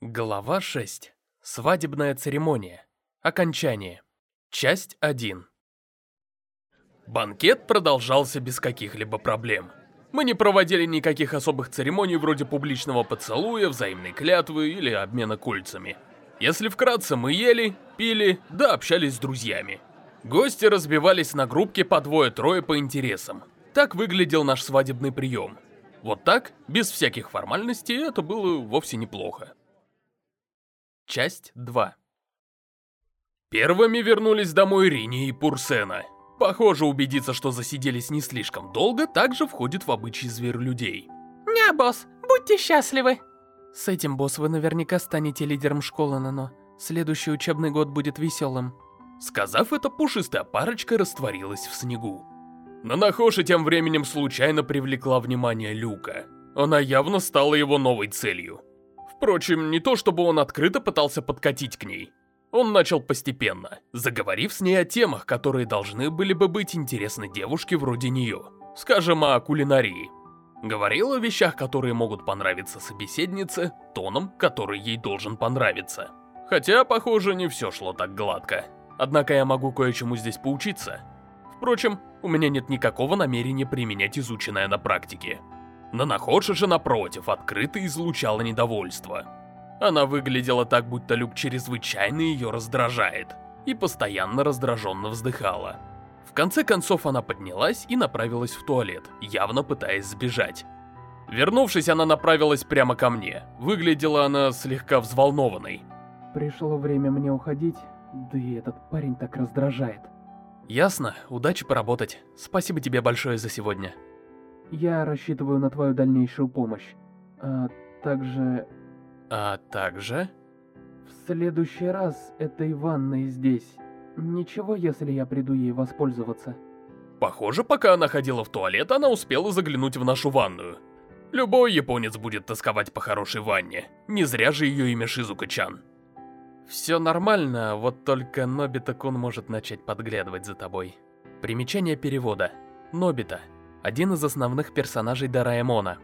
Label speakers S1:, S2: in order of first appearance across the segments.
S1: Глава 6. Свадебная церемония. Окончание. Часть 1. Банкет продолжался без каких-либо проблем. Мы не проводили никаких особых церемоний вроде публичного поцелуя, взаимной клятвы или обмена кольцами. Если вкратце, мы ели, пили, да общались с друзьями. Гости разбивались на группки по двое-трое по интересам. Так выглядел наш свадебный прием. Вот так, без всяких формальностей, это было вовсе неплохо. Часть 2 Первыми вернулись домой Рини и Пурсена. Похоже, убедиться, что засиделись не слишком долго, также входит в обычай зверолюдей.
S2: Не, босс, будьте счастливы.
S3: С этим, босс, вы наверняка станете лидером школы, Нано. Следующий учебный год будет веселым.
S1: Сказав это, пушистая парочка растворилась в снегу. Нанахоши тем временем случайно привлекла внимание Люка. Она явно стала его новой целью. Впрочем, не то чтобы он открыто пытался подкатить к ней. Он начал постепенно, заговорив с ней о темах, которые должны были бы быть интересны девушке вроде нее. Скажем, о кулинарии. Говорил о вещах, которые могут понравиться собеседнице, тоном, который ей должен понравиться. Хотя, похоже, не все шло так гладко. Однако я могу кое-чему здесь поучиться. Впрочем, у меня нет никакого намерения применять изученное на практике. Нанахоши же, напротив, открыто излучала недовольство. Она выглядела так, будто Люк чрезвычайно ее раздражает, и постоянно раздраженно вздыхала. В конце концов она поднялась и направилась в туалет, явно пытаясь сбежать. Вернувшись, она направилась прямо ко мне. Выглядела она слегка взволнованной.
S3: Пришло время мне уходить, да и этот парень так раздражает.
S1: Ясно, удачи поработать. Спасибо тебе большое за сегодня.
S3: Я рассчитываю на твою дальнейшую помощь. А также...
S1: А также...
S3: В следующий раз этой ванной здесь. Ничего, если я приду ей воспользоваться.
S1: Похоже, пока она ходила в туалет, она успела заглянуть в нашу ванную. Любой японец будет тосковать по хорошей ванне. Не зря же ее имя Шизука-чан. Все нормально, вот только Нобита-кун может начать подглядывать за тобой. Примечание перевода. Нобита один из основных персонажей Дораэмона.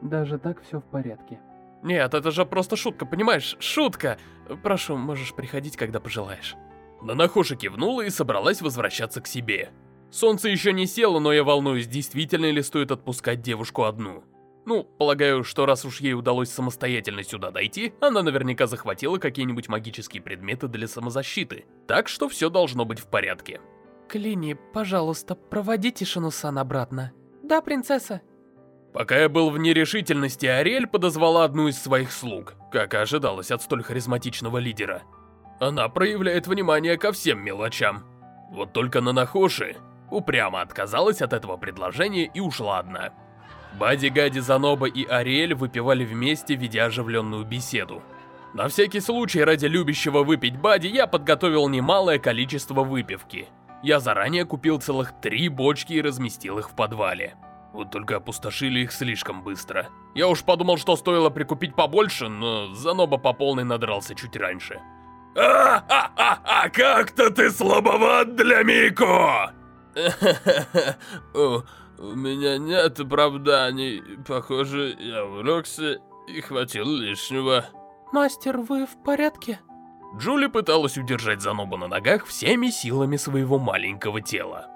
S3: Даже так все в порядке.
S1: Нет, это же просто шутка, понимаешь? Шутка! Прошу, можешь приходить, когда пожелаешь. Нанахоши кивнула и собралась возвращаться к себе. Солнце еще не село, но я волнуюсь, действительно ли стоит отпускать девушку одну. Ну, полагаю, что раз уж ей удалось самостоятельно сюда дойти, она наверняка захватила какие-нибудь магические предметы для самозащиты. Так что все должно быть в порядке.
S3: Клини, пожалуйста, проводите Шинусан обратно.
S2: Да, принцесса.
S1: Пока я был в нерешительности, Ариэль подозвала одну из своих слуг, как и ожидалось от столь харизматичного лидера. Она проявляет внимание ко всем мелочам. Вот только Нанахоши упрямо отказалась от этого предложения и ушла одна. Бади, Гади, Заноба и Ариэль выпивали вместе, ведя оживленную беседу. На всякий случай, ради любящего выпить Бади, я подготовил немалое количество выпивки – я заранее купил целых три бочки и разместил их в подвале. Вот только опустошили их слишком быстро. Я уж подумал, что стоило прикупить побольше, но Заноба по полной надрался чуть раньше. «А-а-а-а, как-то ты слабоват для Мико!»
S4: У меня нет оправданий. Похоже, я увлекся и хватил лишнего.
S2: Мастер, вы в порядке?
S1: Джули пыталась удержать Занобу на ногах всеми силами своего маленького тела.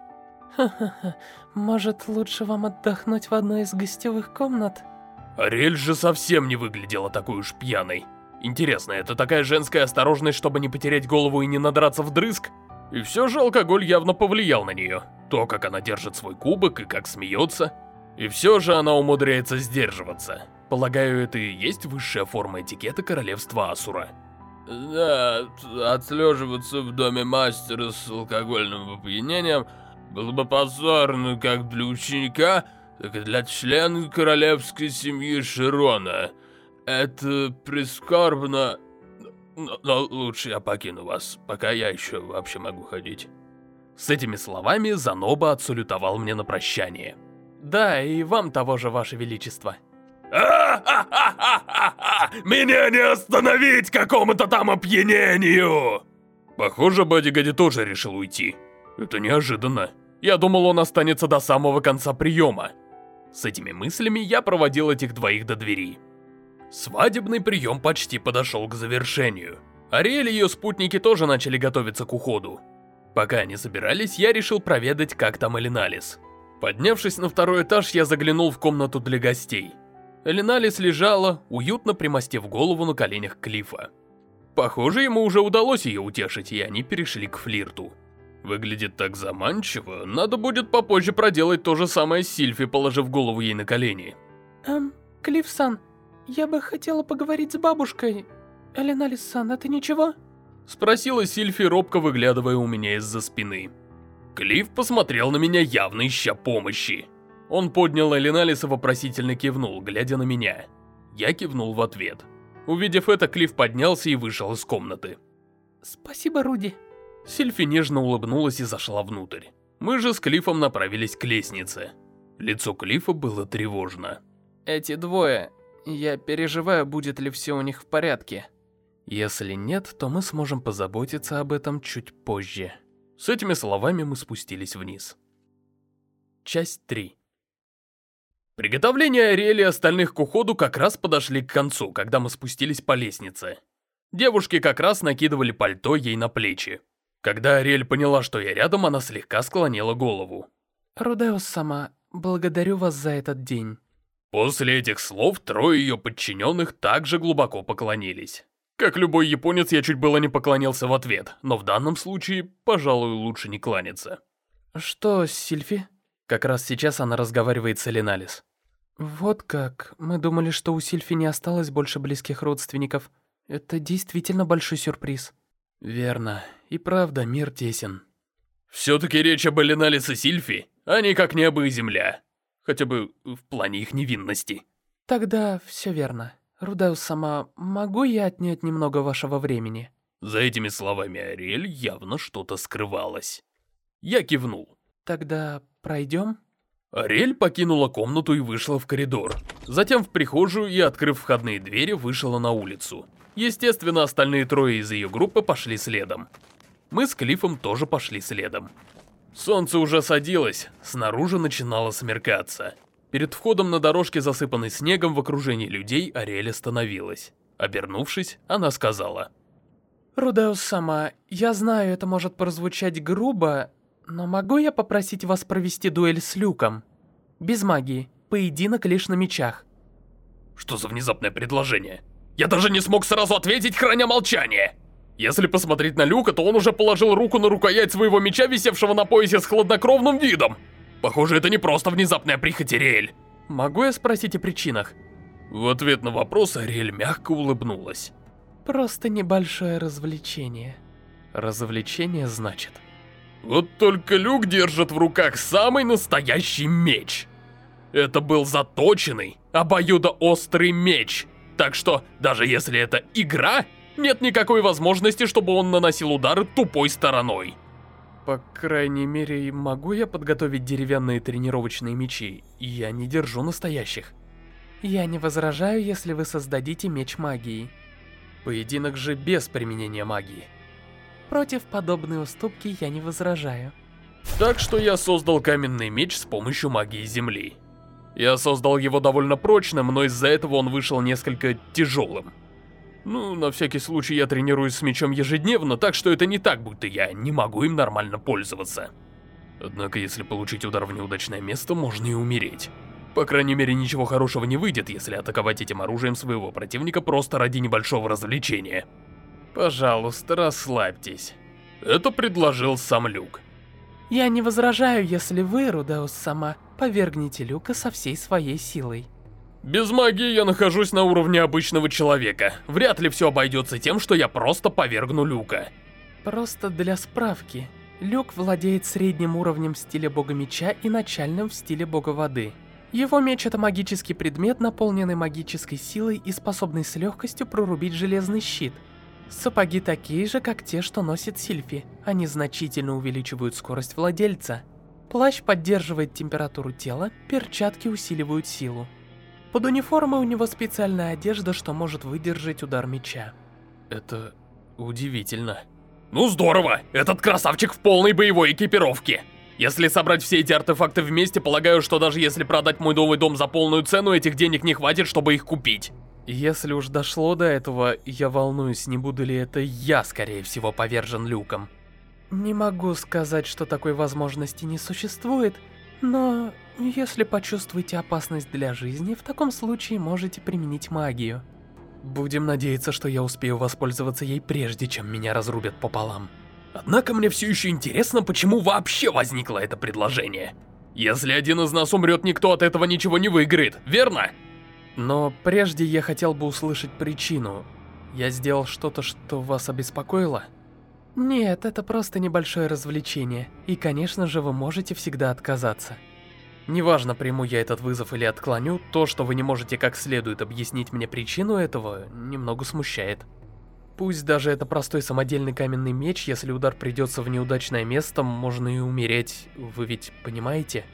S3: Ха-ха-ха, может лучше вам отдохнуть в одной из гостевых комнат?
S1: Ариэль же совсем не выглядела такой уж пьяной. Интересно, это такая женская осторожность, чтобы не потерять голову и не надраться вдрызг? И все же алкоголь явно повлиял на нее. То, как она держит свой кубок и как смеется. И все же она умудряется сдерживаться. Полагаю, это и есть высшая форма этикета королевства Асура.
S4: Да, отслеживаться в доме мастера с алкогольным опьянением было бы позорно как для ученика, так и для члена королевской семьи Широна. Это прискорбно, но, но лучше я покину вас, пока я еще вообще могу ходить.
S1: С этими словами Заноба отсалютовал мне на прощание. Да, и вам того же, ваше величество. Меня не остановить какому-то там опьянению! Похоже, Бодигади тоже решил уйти. Это неожиданно. Я думал, он останется до самого конца приема. С этими мыслями я проводил этих двоих до двери. Свадебный прием почти подошел к завершению. Ариэль и ее спутники тоже начали готовиться к уходу. Пока они собирались, я решил проведать, как там Элиналис. Поднявшись на второй этаж, я заглянул в комнату для гостей. Элиналис лежала, уютно примостив голову на коленях Клифа. Похоже, ему уже удалось ее утешить, и они перешли к флирту. Выглядит так заманчиво, надо будет попозже проделать то же самое с Сильфи, положив голову ей на колени.
S2: Эм, Клифф-сан, я бы хотела поговорить с бабушкой. Эленалис-сан, это ничего?
S1: Спросила Сильфи, робко выглядывая у меня из-за спины. Клифф посмотрел на меня, явно ища помощи. Он поднял Элиналис и вопросительно кивнул, глядя на меня. Я кивнул в ответ. Увидев это, Клифф поднялся и вышел из комнаты.
S2: Спасибо, Руди.
S1: Сильфи нежно улыбнулась и зашла внутрь. Мы же с Клиффом направились к лестнице. Лицо Клиффа было тревожно.
S3: Эти двое, я переживаю, будет ли все у них в порядке.
S1: Если нет, то мы сможем позаботиться об этом чуть позже. С этими словами мы спустились вниз. Часть 3 Приготовления Ариэли и остальных к уходу как раз подошли к концу, когда мы спустились по лестнице. Девушки как раз накидывали пальто ей на плечи. Когда Ариэль поняла, что я рядом, она слегка склонила голову.
S2: Рудеус сама, благодарю вас за этот день.
S1: После этих слов трое ее подчиненных также глубоко поклонились. Как любой японец, я чуть было не поклонился в ответ, но в данном случае, пожалуй, лучше не кланяться.
S3: Что, Сильфи?
S1: Как раз сейчас она разговаривает с Элиналис.
S2: Вот как. Мы думали, что у Сильфи не осталось больше близких родственников. Это действительно большой сюрприз.
S1: Верно. И правда, мир тесен. Все-таки речь об Элиналис и Сильфи, они как небо и земля. Хотя бы в плане их невинности.
S2: Тогда все верно. Рудеус сама, могу я отнять немного вашего времени?
S1: За этими словами Ариэль явно что-то скрывалось. Я кивнул.
S2: Тогда пройдем?
S1: Ариэль покинула комнату и вышла в коридор. Затем в прихожую и, открыв входные двери, вышла на улицу. Естественно, остальные трое из ее группы пошли следом. Мы с Клиффом тоже пошли следом. Солнце уже садилось, снаружи начинало смеркаться. Перед входом на дорожке, засыпанной снегом в окружении людей, Ариэль остановилась. Обернувшись, она сказала.
S2: «Рудеус сама, я знаю, это может прозвучать грубо, но могу я попросить вас провести дуэль с Люком? Без магии, поединок лишь на мечах».
S1: Что за внезапное предложение? Я даже не смог сразу ответить, храня молчание! Если посмотреть на Люка, то он уже положил руку на рукоять своего меча, висевшего на поясе с хладнокровным видом. Похоже, это не просто внезапная прихоть Ариэль. Могу я спросить о причинах? В ответ на вопрос Ариэль мягко улыбнулась.
S2: Просто небольшое развлечение.
S1: Развлечение, значит. Вот только Люк держит в руках самый настоящий меч. Это был заточенный, обоюдоострый меч. Так что, даже если это игра, нет никакой возможности, чтобы он наносил удары тупой стороной. По крайней мере, могу я подготовить деревянные тренировочные мечи? Я не держу настоящих.
S2: Я не возражаю, если вы создадите меч магии.
S1: Поединок же без применения магии.
S2: Против подобной уступки я не возражаю.
S1: Так что я создал каменный меч с помощью магии земли. Я создал его довольно прочным, но из-за этого он вышел несколько тяжелым. Ну, на всякий случай я тренируюсь с мечом ежедневно, так что это не так, будто я не могу им нормально пользоваться. Однако, если получить удар в неудачное место, можно и умереть. По крайней мере, ничего хорошего не выйдет, если атаковать этим оружием своего противника просто ради небольшого развлечения. Пожалуйста, расслабьтесь. Это предложил сам Люк.
S2: Я не возражаю, если вы, Рудаус сама, повергнете Люка со всей своей силой.
S1: Без магии я нахожусь на уровне обычного человека. Вряд ли все обойдется тем, что я просто повергну Люка.
S2: Просто для справки. Люк владеет средним уровнем в стиле бога меча и начальным в стиле бога воды. Его меч это магический предмет, наполненный магической силой и способный с легкостью прорубить железный щит. Сапоги такие же, как те, что носит Сильфи. Они значительно увеличивают скорость владельца. Плащ поддерживает температуру тела, перчатки усиливают силу. Под униформой у него специальная одежда, что может выдержать удар меча.
S1: Это удивительно. Ну здорово! Этот красавчик в полной боевой экипировке! Если собрать все эти артефакты вместе, полагаю, что даже если продать мой новый дом за полную цену, этих денег не хватит, чтобы их купить.
S2: Если уж дошло до этого, я волнуюсь, не буду ли это я, скорее всего, повержен люком. Не могу сказать, что такой возможности не существует, но если почувствуете опасность для жизни, в таком случае можете применить магию. Будем надеяться, что я успею воспользоваться ей прежде, чем меня разрубят пополам.
S1: Однако мне все еще интересно, почему вообще возникло это предложение. Если один из нас умрет, никто от этого ничего не выиграет, верно?
S2: Но прежде я хотел бы услышать причину. Я сделал что-то, что вас обеспокоило? Нет, это просто небольшое развлечение. И, конечно же, вы можете всегда отказаться. Неважно, приму я этот вызов или отклоню, то, что вы не можете как следует объяснить мне причину этого, немного смущает. Пусть даже это простой самодельный каменный меч, если удар придется в неудачное место, можно и умереть, вы ведь понимаете?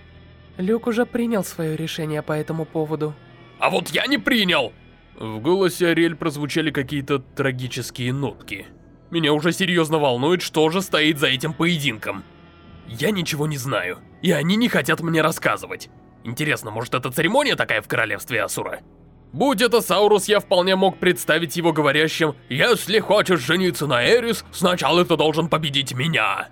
S2: Люк уже принял свое решение по этому поводу.
S1: А вот я не принял! В голосе Ариэль прозвучали какие-то трагические нотки. Меня уже серьезно волнует, что же стоит за этим поединком. Я ничего не знаю, и они не хотят мне рассказывать. Интересно, может это церемония такая в королевстве Асура? Будь это Саурус, я вполне мог представить его говорящим «Если хочешь жениться на Эрис, сначала ты должен победить меня!»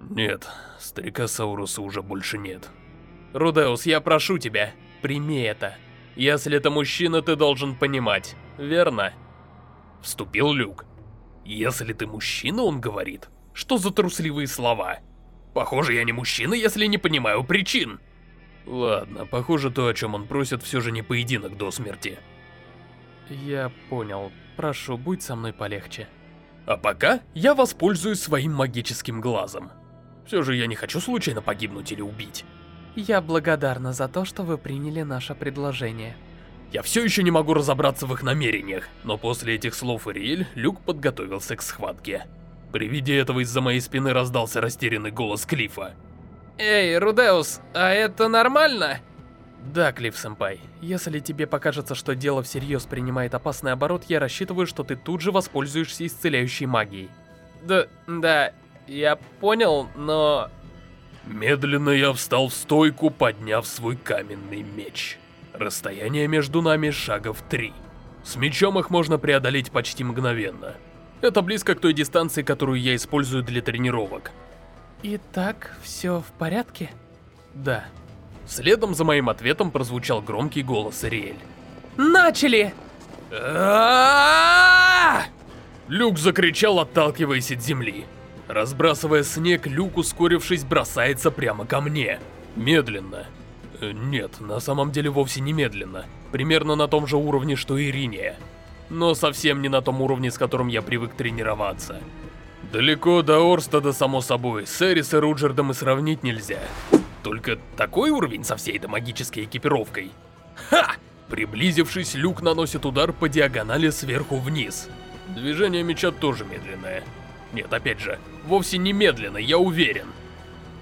S1: Нет, старика Сауруса уже больше нет.
S2: Рудеус, я прошу тебя, прими это. Если это мужчина, ты должен понимать, верно?
S1: Вступил Люк. Если ты мужчина, он говорит. Что за трусливые слова? Похоже, я не мужчина, если не понимаю причин. Ладно, похоже, то, о чем он просит, все же не поединок до смерти.
S2: Я понял. Прошу, будь со мной полегче.
S1: А пока я воспользуюсь своим магическим глазом. Все же я не хочу случайно погибнуть или убить.
S2: Я благодарна за то, что вы приняли наше предложение.
S1: Я все еще не могу разобраться в их намерениях, но после этих слов Ириэль, Люк подготовился к схватке. При виде этого из-за моей спины раздался растерянный голос Клифа.
S2: Эй, Рудеус, а это нормально? Да, Клифф-сэмпай. Если тебе покажется, что дело всерьез принимает опасный оборот, я рассчитываю, что ты тут же воспользуешься исцеляющей магией. Да, да, я понял, но...
S1: Медленно я встал в стойку, подняв свой каменный меч. Расстояние между нами шагов три. С мечом их можно преодолеть почти мгновенно. Это близко к той дистанции, которую я использую для тренировок.
S2: Итак, все в порядке?
S1: Да. Следом за моим ответом прозвучал громкий голос Риэль.
S2: Начали!
S1: Люк закричал, отталкиваясь от земли. Разбрасывая снег, Люк, ускорившись, бросается прямо ко мне. Медленно. Э, нет, на самом деле вовсе не медленно. Примерно на том же уровне, что и Риния но совсем не на том уровне, с которым я привык тренироваться. Далеко до Орстада, само собой, с Эрис и Руджердом и сравнить нельзя. Только такой уровень со всей этой магической экипировкой. Ха! Приблизившись, Люк наносит удар по диагонали сверху вниз. Движение меча тоже медленное. Нет, опять же, вовсе не медленно, я уверен.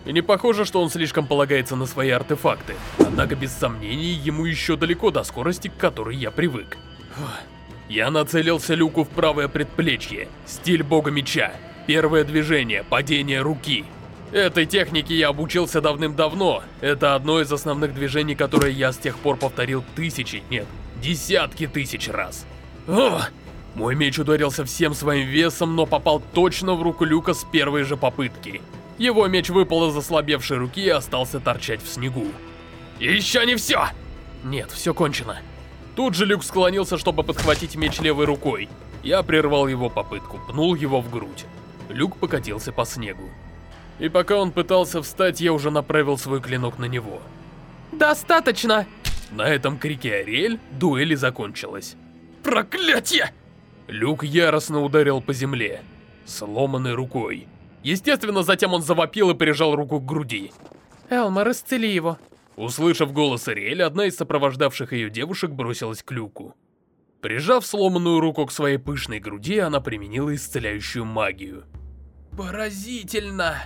S1: И не похоже, что он слишком полагается на свои артефакты. Однако, без сомнений, ему еще далеко до скорости, к которой я привык. Фух. Я нацелился Люку в правое предплечье. Стиль бога меча. Первое движение, падение руки. Этой технике я обучился давным-давно. Это одно из основных движений, которые я с тех пор повторил тысячи, нет, десятки тысяч раз. Ох! Мой меч ударился всем своим весом, но попал точно в руку Люка с первой же попытки. Его меч выпал из ослабевшей руки и остался торчать в снегу. Еще не все! Нет, все кончено. Тут же Люк склонился, чтобы подхватить меч левой рукой. Я прервал его попытку, пнул его в грудь. Люк покатился по снегу. И пока он пытался встать, я уже направил свой клинок на него.
S2: «Достаточно!»
S1: На этом крике Ариэль дуэль закончилась. «Проклятье!» Люк яростно ударил по земле, сломанной рукой. Естественно, затем он завопил и прижал руку к груди.
S2: «Элмар, исцели его!»
S1: Услышав голос Ариэль, одна из сопровождавших ее девушек бросилась к люку. Прижав сломанную руку к своей пышной груди, она применила исцеляющую магию.
S2: «Поразительно!»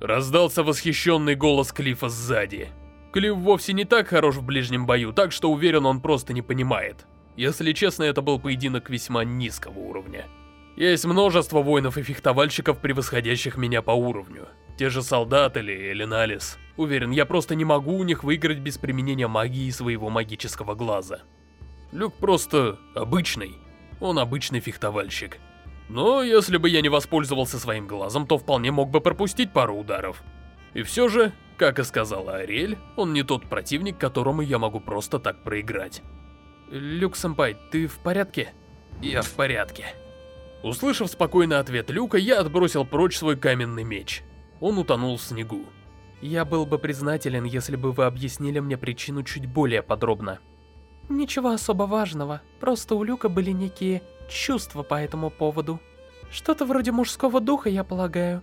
S1: Раздался восхищенный голос Клифа сзади. Клифф вовсе не так хорош в ближнем бою, так что уверен, он просто не понимает. Если честно, это был поединок весьма низкого уровня. Есть множество воинов и фехтовальщиков, превосходящих меня по уровню. Те же солдаты или Элиналис. Уверен, я просто не могу у них выиграть без применения магии своего магического глаза. Люк просто обычный. Он обычный фехтовальщик. Но если бы я не воспользовался своим глазом, то вполне мог бы пропустить пару ударов. И все же, как и сказала Ариэль, он не тот противник, которому я могу просто так проиграть.
S2: Люк-сэмпай, ты в порядке?
S1: Я в порядке. Услышав спокойный ответ Люка, я отбросил прочь свой каменный меч. Он утонул в снегу.
S2: Я был бы признателен, если бы вы объяснили мне причину чуть более подробно. Ничего особо важного, просто у Люка были некие чувства по этому поводу. Что-то вроде мужского духа, я полагаю.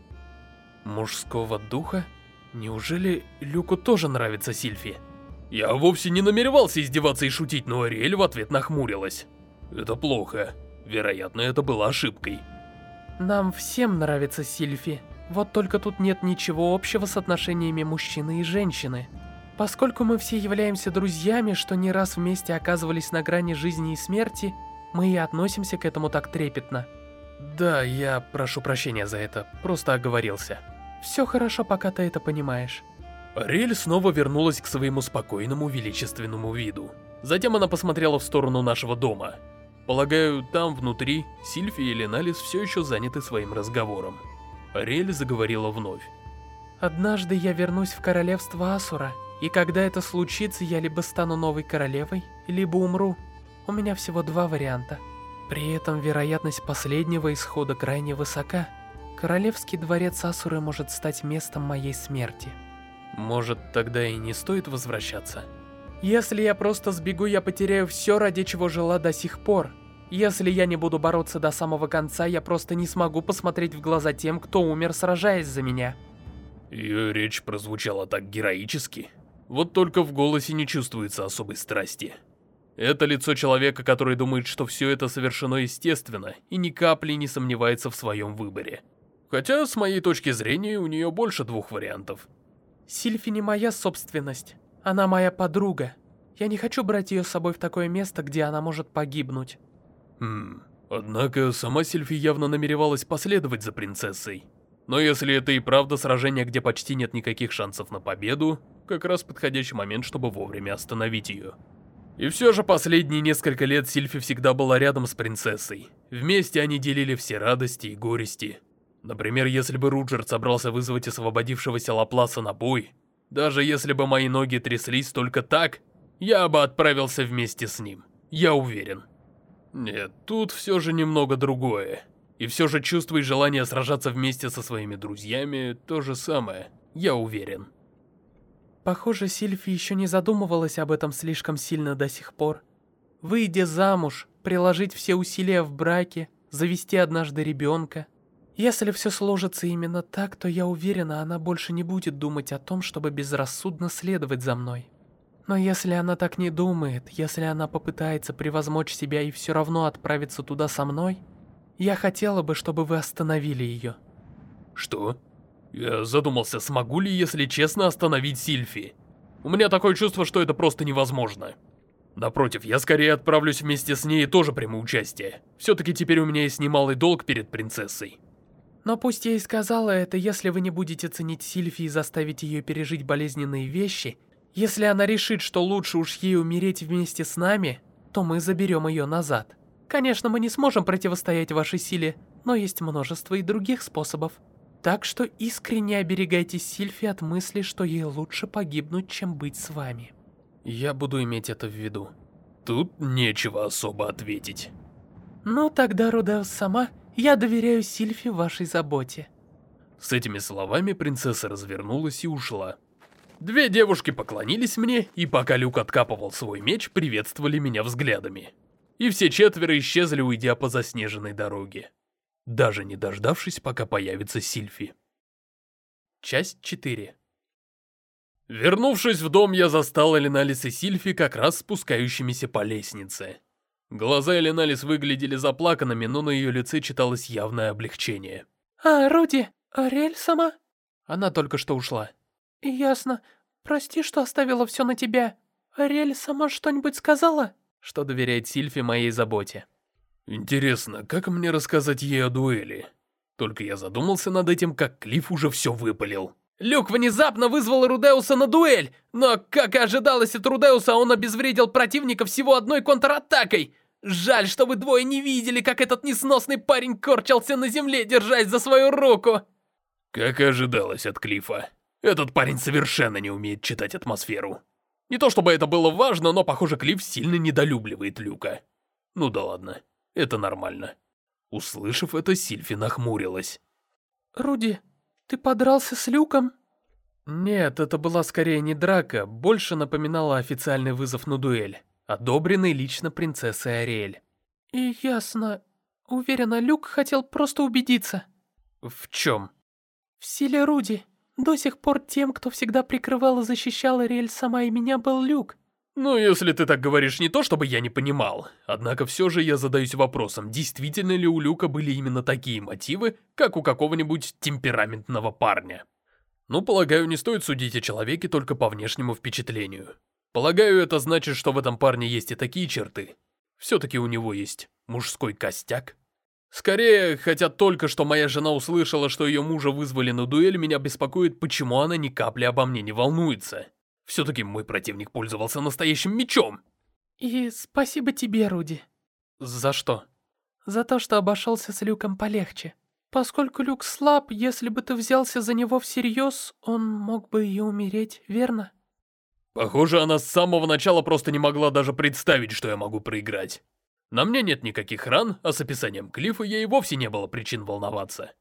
S1: Мужского духа? Неужели Люку тоже нравится Сильфи? Я вовсе не намеревался издеваться и шутить, но Ариэль в ответ нахмурилась. Это плохо. Вероятно, это была ошибкой.
S2: Нам всем нравится Сильфи. Вот только тут нет ничего общего с отношениями мужчины и женщины. Поскольку мы все являемся друзьями, что не раз вместе оказывались на грани жизни и смерти, мы и относимся к этому так трепетно.
S1: Да, я прошу прощения за это, просто оговорился.
S2: Все хорошо, пока ты это понимаешь.
S1: Рель снова вернулась к своему спокойному величественному виду. Затем она посмотрела в сторону нашего дома. Полагаю, там внутри Сильфи и Леналис все еще заняты своим разговором. Ариэль заговорила вновь.
S2: «Однажды я вернусь в королевство Асура, и когда это случится, я либо стану новой королевой, либо умру. У меня всего два варианта. При этом вероятность последнего исхода крайне высока. Королевский дворец Асуры может стать местом моей смерти».
S1: «Может, тогда и не стоит возвращаться?»
S2: «Если я просто сбегу, я потеряю все, ради чего жила до сих пор. Если я не буду бороться до самого конца, я просто не смогу посмотреть в глаза тем, кто умер, сражаясь за меня.
S1: Ее речь прозвучала так героически. Вот только в голосе не чувствуется особой страсти. Это лицо человека, который думает, что все это совершено естественно, и ни капли не сомневается в своем выборе. Хотя, с моей точки зрения, у нее больше двух вариантов.
S2: Сильфи не моя собственность. Она моя подруга. Я не хочу брать ее с собой в такое место, где она может погибнуть.
S1: Хм, однако сама Сильфи явно намеревалась последовать за принцессой. Но если это и правда сражение, где почти нет никаких шансов на победу, как раз подходящий момент, чтобы вовремя остановить ее. И все же последние несколько лет Сильфи всегда была рядом с принцессой. Вместе они делили все радости и горести. Например, если бы Руджерт собрался вызвать освободившегося Лапласа на бой, даже если бы мои ноги тряслись только так, я бы отправился вместе с ним. Я уверен. Нет, тут все же немного другое. И все же чувство и желание сражаться вместе со своими друзьями то же самое, я уверен.
S2: Похоже, Сильфи еще не задумывалась об этом слишком сильно до сих пор. Выйдя замуж, приложить все усилия в браке, завести однажды ребенка. Если все сложится именно так, то я уверена, она больше не будет думать о том, чтобы безрассудно следовать за мной. Но если она так не думает, если она попытается превозмочь себя и все равно отправиться туда со мной, я хотела бы, чтобы вы остановили ее.
S1: Что? Я задумался, смогу ли, если честно, остановить Сильфи. У меня такое чувство, что это просто невозможно. Напротив, я скорее отправлюсь вместе с ней и тоже приму участие. Все-таки теперь у меня есть немалый долг перед принцессой.
S2: Но пусть я и сказала это, если вы не будете ценить Сильфи и заставить ее пережить болезненные вещи, если она решит, что лучше уж ей умереть вместе с нами, то мы заберем ее назад. Конечно, мы не сможем противостоять вашей силе, но есть множество и других способов. Так что искренне оберегайте Сильфи от мысли, что ей лучше погибнуть, чем быть с вами.
S1: Я буду иметь это в виду. Тут нечего особо ответить.
S2: Ну тогда, Рудеус сама, я доверяю Сильфи вашей заботе.
S1: С этими словами принцесса развернулась и ушла. Две девушки поклонились мне, и пока Люк откапывал свой меч, приветствовали меня взглядами. И все четверо исчезли, уйдя по заснеженной дороге. Даже не дождавшись, пока появится Сильфи. Часть 4 Вернувшись в дом, я застал Эленалис и Сильфи как раз спускающимися по лестнице. Глаза Эленалис выглядели заплаканными, но на ее лице читалось явное облегчение.
S2: «А, Руди, Ариэль сама?»
S1: Она только что ушла.
S2: «Ясно. Прости, что оставила все на тебя. Ариэль сама что-нибудь сказала?»
S1: Что доверяет Сильфи моей заботе. Интересно, как мне рассказать ей о дуэли? Только я задумался над этим, как Клифф уже все выпалил.
S2: Люк внезапно вызвал Рудеуса на дуэль, но, как и ожидалось от Рудеуса, он обезвредил противника всего одной контратакой. Жаль, что вы двое не видели, как этот несносный парень корчился на земле, держась за свою руку.
S1: Как и ожидалось от Клифа. Этот парень совершенно не умеет читать атмосферу. Не то чтобы это было важно, но, похоже, Клифф сильно недолюбливает Люка. Ну да ладно, это нормально. Услышав это, Сильфи нахмурилась.
S2: «Руди, ты подрался с Люком?»
S3: Нет, это была скорее не драка, больше напоминала официальный вызов на дуэль, одобренный лично принцессой Ариэль.
S2: И ясно. Уверена, Люк хотел просто убедиться.
S3: В чем?
S2: В силе Руди. До сих пор тем, кто всегда прикрывал и защищал Ариэль сама и меня, был Люк.
S1: Ну, если ты так говоришь, не то чтобы я не понимал. Однако все же я задаюсь вопросом, действительно ли у Люка были именно такие мотивы, как у какого-нибудь темпераментного парня? Ну, полагаю, не стоит судить о человеке только по внешнему впечатлению. Полагаю, это значит, что в этом парне есть и такие черты. Все-таки у него есть мужской костяк. Скорее, хотя только что моя жена услышала, что ее мужа вызвали на дуэль, меня беспокоит, почему она ни капли обо мне не волнуется. Все-таки мой противник пользовался настоящим мечом.
S2: И спасибо тебе, Руди.
S3: За что?
S2: За то, что обошелся с Люком полегче. Поскольку Люк слаб, если бы ты взялся за него всерьез, он мог бы и умереть, верно?
S1: Похоже, она с самого начала просто не могла даже представить, что я могу проиграть. На мне нет никаких ран, а с описанием Клиффа ей вовсе не было причин волноваться.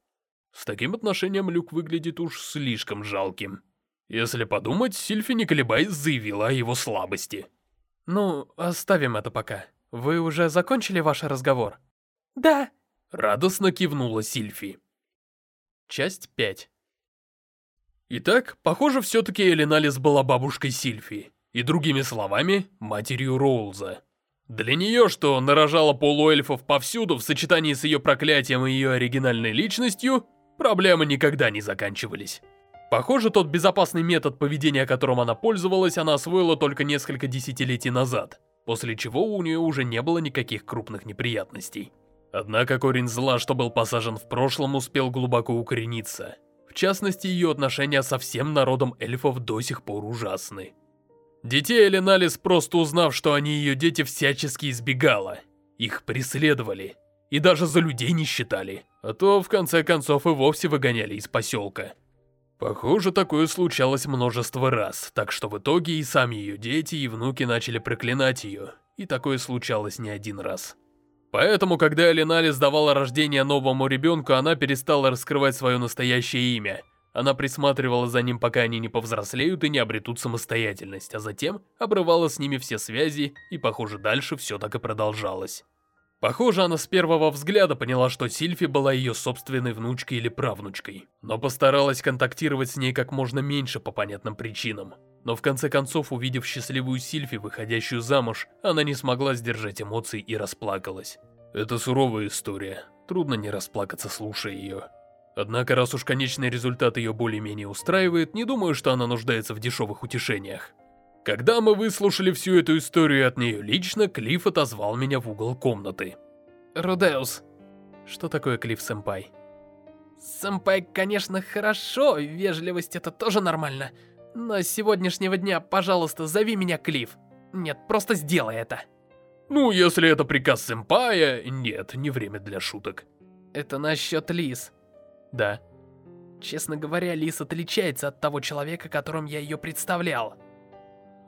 S1: С таким отношением Люк выглядит уж слишком жалким. Если подумать, Сильфи не колебаясь заявила о его слабости.
S3: Ну, оставим это пока. Вы уже закончили ваш разговор?
S2: Да.
S1: Радостно кивнула Сильфи.
S3: Часть 5
S1: Итак, похоже, все-таки Элиналис была бабушкой Сильфи. И другими словами, матерью Роулза. Для нее, что нарожала полуэльфов повсюду в сочетании с ее проклятием и ее оригинальной личностью, проблемы никогда не заканчивались. Похоже, тот безопасный метод поведения, которым она пользовалась, она освоила только несколько десятилетий назад, после чего у нее уже не было никаких крупных неприятностей. Однако корень зла, что был посажен в прошлом, успел глубоко укорениться. В частности, ее отношения со всем народом эльфов до сих пор ужасны. Детей Эленалис, просто узнав, что они ее дети, всячески избегала. Их преследовали. И даже за людей не считали. А то, в конце концов, и вовсе выгоняли из поселка. Похоже, такое случалось множество раз, так что в итоге и сами ее дети, и внуки начали проклинать ее, и такое случалось не один раз. Поэтому, когда Элинали сдавала рождение новому ребенку, она перестала раскрывать свое настоящее имя. Она присматривала за ним, пока они не повзрослеют и не обретут самостоятельность, а затем обрывала с ними все связи, и, похоже, дальше все так и продолжалось. Похоже, она с первого взгляда поняла, что Сильфи была ее собственной внучкой или правнучкой, но постаралась контактировать с ней как можно меньше по понятным причинам. Но в конце концов, увидев счастливую Сильфи, выходящую замуж, она не смогла сдержать эмоций и расплакалась. Это суровая история, трудно не расплакаться, слушая ее. Однако, раз уж конечный результат ее более-менее устраивает, не думаю, что она нуждается в дешевых утешениях. Когда мы выслушали всю эту историю от нее лично, Клифф отозвал меня в угол комнаты.
S3: Рудеус. Что такое Клифф-сэмпай?
S2: Сэмпай, конечно, хорошо, вежливость это тоже нормально. Но с сегодняшнего дня, пожалуйста, зови меня Клифф. Нет, просто сделай это.
S1: Ну, если это приказ сэмпая, нет, не время для шуток.
S2: Это насчет Лис.
S3: Да.
S2: Честно говоря, Лис отличается от того человека, которым я ее представлял.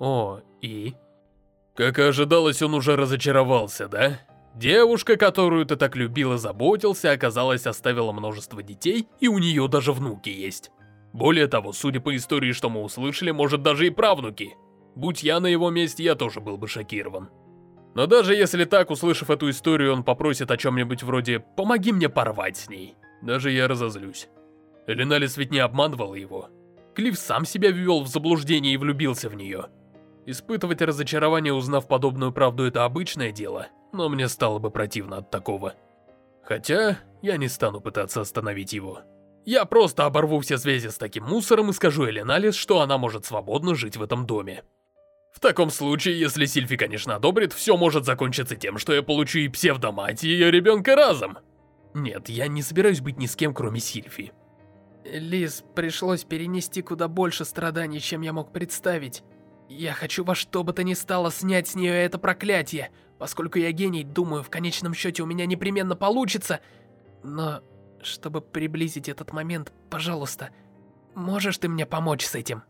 S3: О, и?
S1: Как и ожидалось, он уже разочаровался, да? Девушка, которую ты так любил и заботился, оказалось, оставила множество детей, и у нее даже внуки есть. Более того, судя по истории, что мы услышали, может даже и правнуки. Будь я на его месте, я тоже был бы шокирован. Но даже если так, услышав эту историю, он попросит о чем-нибудь вроде «помоги мне порвать с ней», даже я разозлюсь. Элиналис ведь не обманывала его. Клифф сам себя ввел в заблуждение и влюбился в нее. Испытывать разочарование, узнав подобную правду, это обычное дело, но мне стало бы противно от такого. Хотя, я не стану пытаться остановить его. Я просто оборву все связи с таким мусором и скажу Эленалис, что она может свободно жить в этом доме. В таком случае, если Сильфи, конечно, одобрит, все может закончиться тем, что я получу и псевдомать, и ее ребенка разом. Нет, я не собираюсь быть ни с кем, кроме Сильфи.
S2: Лиз, пришлось перенести куда больше страданий, чем я мог представить. Я хочу во что бы то ни стало снять с нее это проклятие. Поскольку я гений, думаю, в конечном счете у меня непременно получится. Но, чтобы приблизить этот момент, пожалуйста, можешь ты мне помочь с этим?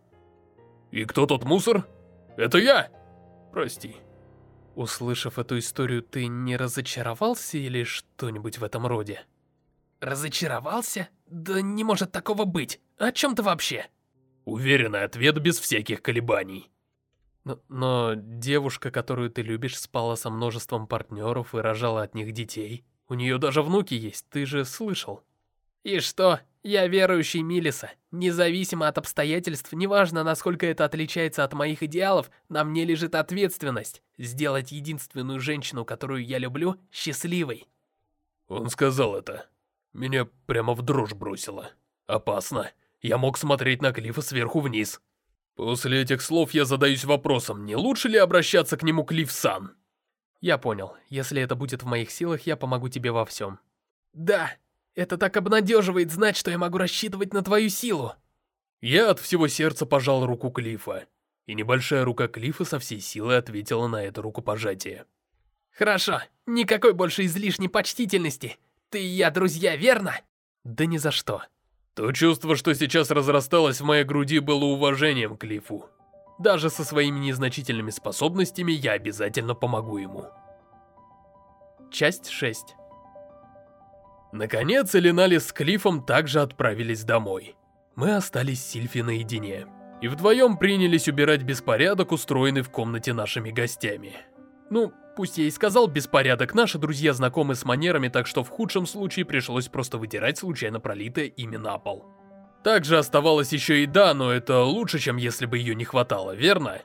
S1: И кто тот мусор? Это я! Прости.
S3: Услышав эту историю, ты не разочаровался или что-нибудь в этом роде?
S2: Разочаровался? Да не может такого быть. О чем ты вообще?
S1: Уверенный ответ без всяких колебаний.
S3: Но, но девушка, которую ты любишь, спала со множеством партнеров и рожала от них детей. У нее даже внуки есть, ты же слышал.
S2: И что? Я верующий Милиса. Независимо от обстоятельств, неважно, насколько это отличается от моих идеалов, на мне лежит ответственность сделать единственную женщину, которую я люблю, счастливой.
S1: Он сказал это. Меня прямо в дрожь бросило. Опасно. Я мог смотреть на Клифа сверху вниз. После этих слов я задаюсь вопросом, не лучше ли обращаться к нему Клифф-сан?
S3: Я понял. Если это будет в моих силах, я помогу тебе во всем.
S2: Да, это так обнадеживает знать, что я могу рассчитывать на твою силу.
S1: Я от всего сердца пожал руку Клифа, и небольшая рука Клифа со всей силы ответила на это рукопожатие.
S2: Хорошо, никакой больше излишней почтительности. Ты и я друзья, верно?
S3: Да ни за что.
S1: То чувство, что сейчас разрасталось в моей груди, было уважением к Лифу. Даже со своими незначительными способностями я обязательно помогу ему.
S3: Часть 6
S1: Наконец, Элинали с Клифом также отправились домой. Мы остались с Сильфи наедине. И вдвоем принялись убирать беспорядок, устроенный в комнате нашими гостями. Ну, пусть я и сказал беспорядок, наши друзья знакомы с манерами, так что в худшем случае пришлось просто вытирать случайно пролитое ими на пол. Также оставалась еще еда, но это лучше, чем если бы ее не хватало, верно?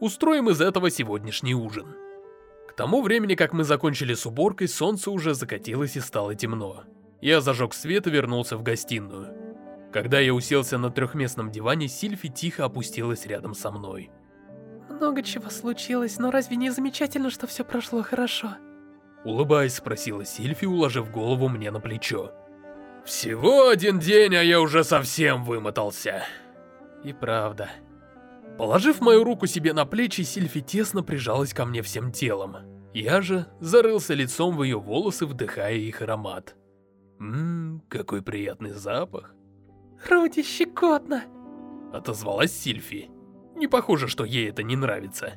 S1: Устроим из этого сегодняшний ужин. К тому времени, как мы закончили с уборкой, солнце уже закатилось и стало темно. Я зажег свет и вернулся в гостиную. Когда я уселся на трехместном диване, Сильфи тихо опустилась рядом со мной.
S2: Много чего случилось, но разве не замечательно, что все прошло хорошо?
S1: Улыбаясь, спросила Сильфи, уложив голову мне на плечо. Всего один день, а я уже совсем вымотался.
S3: И правда.
S1: Положив мою руку себе на плечи, Сильфи тесно прижалась ко мне всем телом. Я же зарылся лицом в ее волосы, вдыхая их аромат. Ммм, какой приятный запах.
S2: Руди, щекотно.
S1: Отозвалась Сильфи. Не похоже, что ей это не нравится.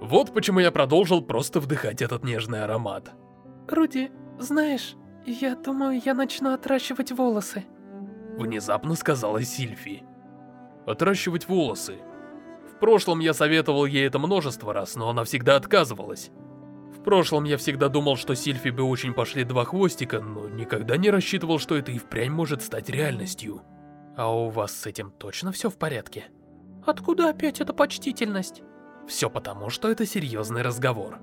S1: Вот почему я продолжил просто вдыхать этот нежный аромат.
S2: Руди, знаешь, я думаю, я начну отращивать волосы.
S1: Внезапно сказала Сильфи. Отращивать волосы. В прошлом я советовал ей это множество раз, но она всегда отказывалась. В прошлом я всегда думал, что Сильфи бы очень пошли два хвостика, но никогда не рассчитывал, что это и впрямь может стать реальностью.
S3: А у вас с этим точно все в порядке?
S2: Откуда опять эта почтительность?
S3: Все потому, что это серьезный разговор.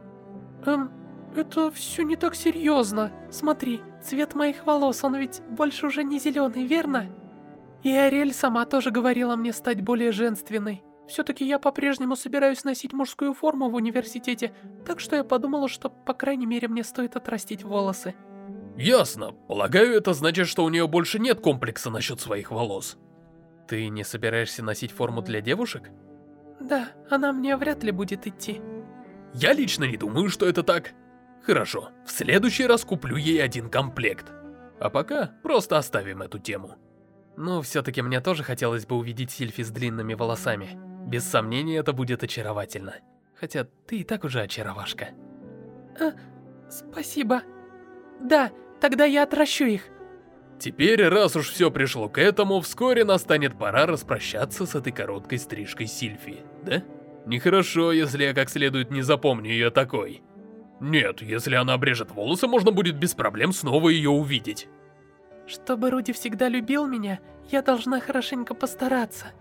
S2: Эм, это все не так серьезно. Смотри, цвет моих волос, он ведь больше уже не зеленый, верно? И Ариэль сама тоже говорила мне стать более женственной. Все-таки я по-прежнему собираюсь носить мужскую форму в университете, так что я подумала, что, по крайней мере, мне стоит отрастить волосы.
S1: Ясно. Полагаю, это значит, что у нее больше нет комплекса насчет своих волос.
S3: Ты не собираешься носить форму для девушек?
S2: Да, она мне вряд ли будет идти.
S1: Я лично не думаю, что это так. Хорошо, в следующий раз куплю ей один комплект. А пока просто оставим эту тему.
S3: Ну, все-таки мне тоже хотелось бы увидеть Сильфи с длинными волосами. Без сомнения, это будет очаровательно. Хотя ты и так уже очаровашка.
S2: А, спасибо. Да, тогда я отращу их.
S1: Теперь, раз уж все пришло к этому, вскоре настанет пора распрощаться с этой короткой стрижкой Сильфи, да? Нехорошо, если я как следует не запомню ее такой. Нет, если она обрежет волосы, можно будет без проблем снова ее увидеть.
S2: Чтобы Руди всегда любил меня, я должна хорошенько постараться.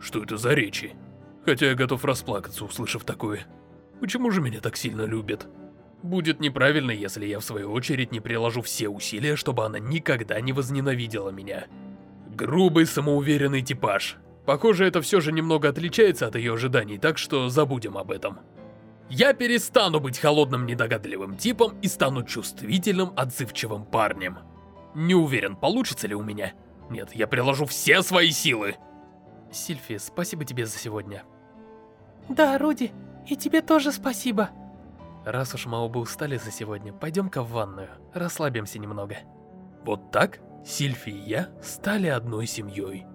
S1: Что это за речи? Хотя я готов расплакаться, услышав такое. Почему же меня так сильно любят? Будет неправильно, если я в свою очередь не приложу все усилия, чтобы она никогда не возненавидела меня. Грубый, самоуверенный типаж. Похоже, это все же немного отличается от ее ожиданий, так что забудем об этом. Я перестану быть холодным недогадливым типом и стану чувствительным, отзывчивым парнем. Не уверен, получится ли у меня. Нет, я приложу все свои силы.
S3: Сильфи, спасибо тебе за сегодня.
S2: Да, Руди, и тебе тоже спасибо.
S3: Раз уж мы оба устали за сегодня, пойдем-ка в ванную, расслабимся немного.
S1: Вот так Сильфи и я стали одной семьей.